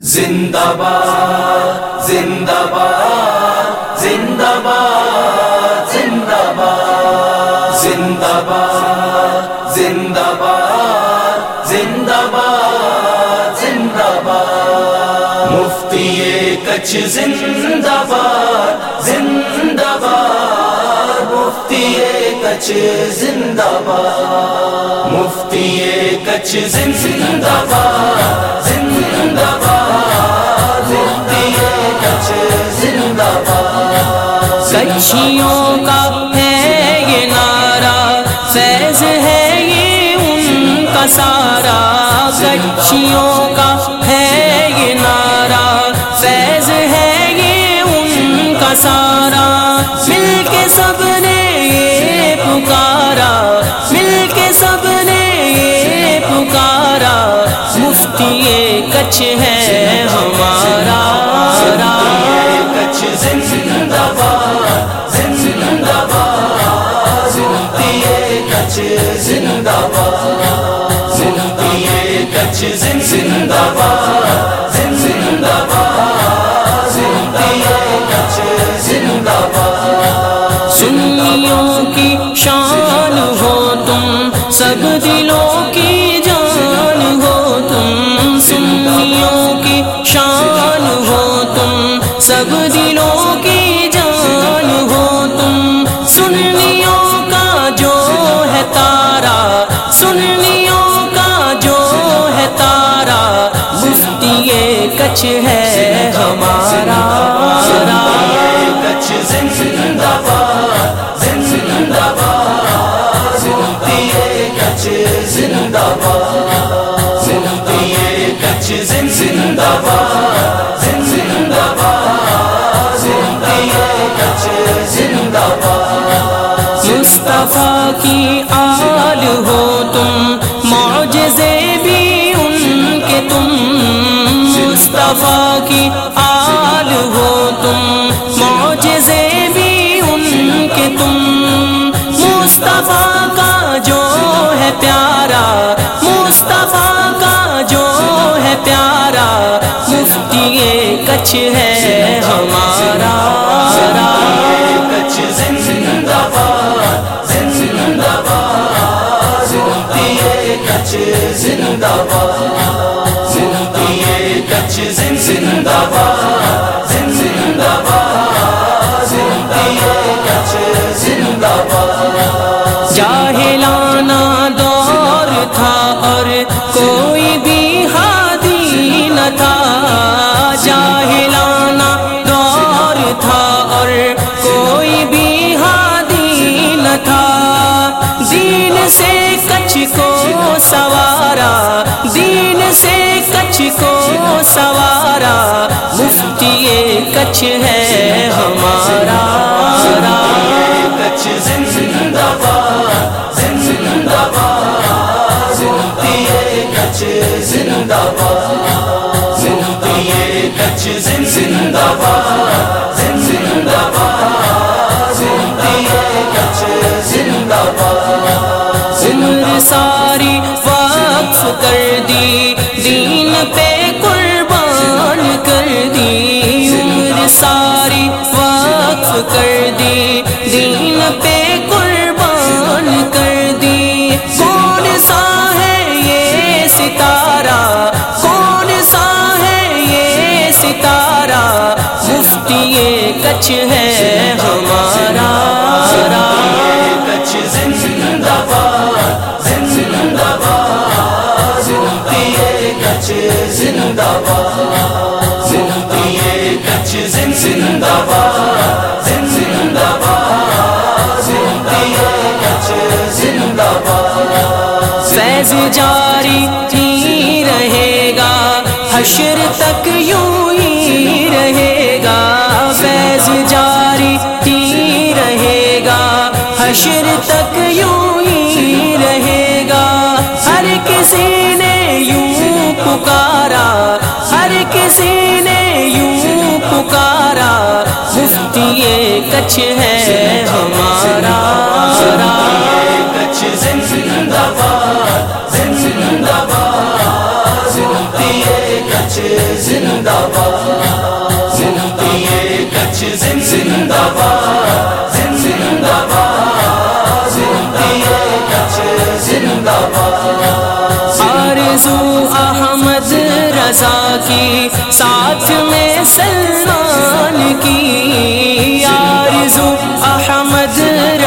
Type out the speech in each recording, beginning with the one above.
زندہ باد زندہ باد زندہ باد زندہ باد زندہ باد زندہ باد زندہ باد زندہ باد مفتی کچھ زندہ باد زندہ باد مفتی کچھ زندہ باد مفتی کچھ زندہ باد باد کا ہے یہ نعرہ فیض ہے یہ ان کا سارا۔ کچھیوں کا ہے یہ نعرہ فیض ہے یہ ان کا سارا۔ مل کے سب نے یہ پکارا، مل کے سب نے یہ پکارا۔ مفتی کچھ ہے ہمارا۔ کچھ زندہ زندہ باد مفتی کچھ زندہ باد زندہ باد مفتی کچھ زندہ باد سنیوں کی شان کچھ ہے ہمارا زندہ باد زندہ باد زندہ باد زندہ باد مصطفیٰ کا جو ہے پیارا مصطفیٰ کا جو ہے پیارا مفتی کچھ ہے کچھ ہے ہمارا۔ ساری وقف کر دی، دین پہ قربان کر دی۔ کون سا ہے یہ ستارہ؟ کون سا ہے یہ ستارہ؟ مفتی کچھ ہے۔ حشر تک یوں ہی رہے گا۔ ہر کسی نے یوں پکارا۔ ہر کسی نے یوں پکارا۔ مفتی کچھ ہے ہمارا۔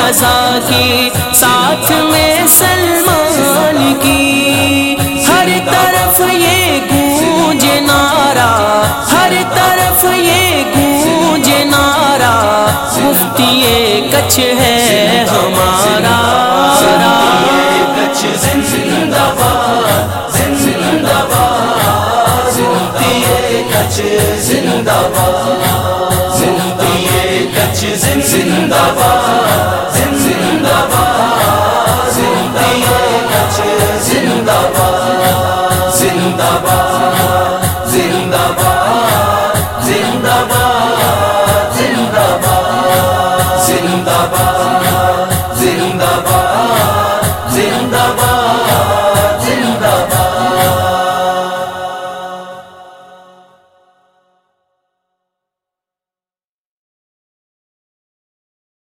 رضا کی، ساتھ میں سلمان کی۔ ہر طرف یہ گونج نارا ہر طرف یہ گونج نارا مفتی کچھ ہے ہمارا۔ زندہ باد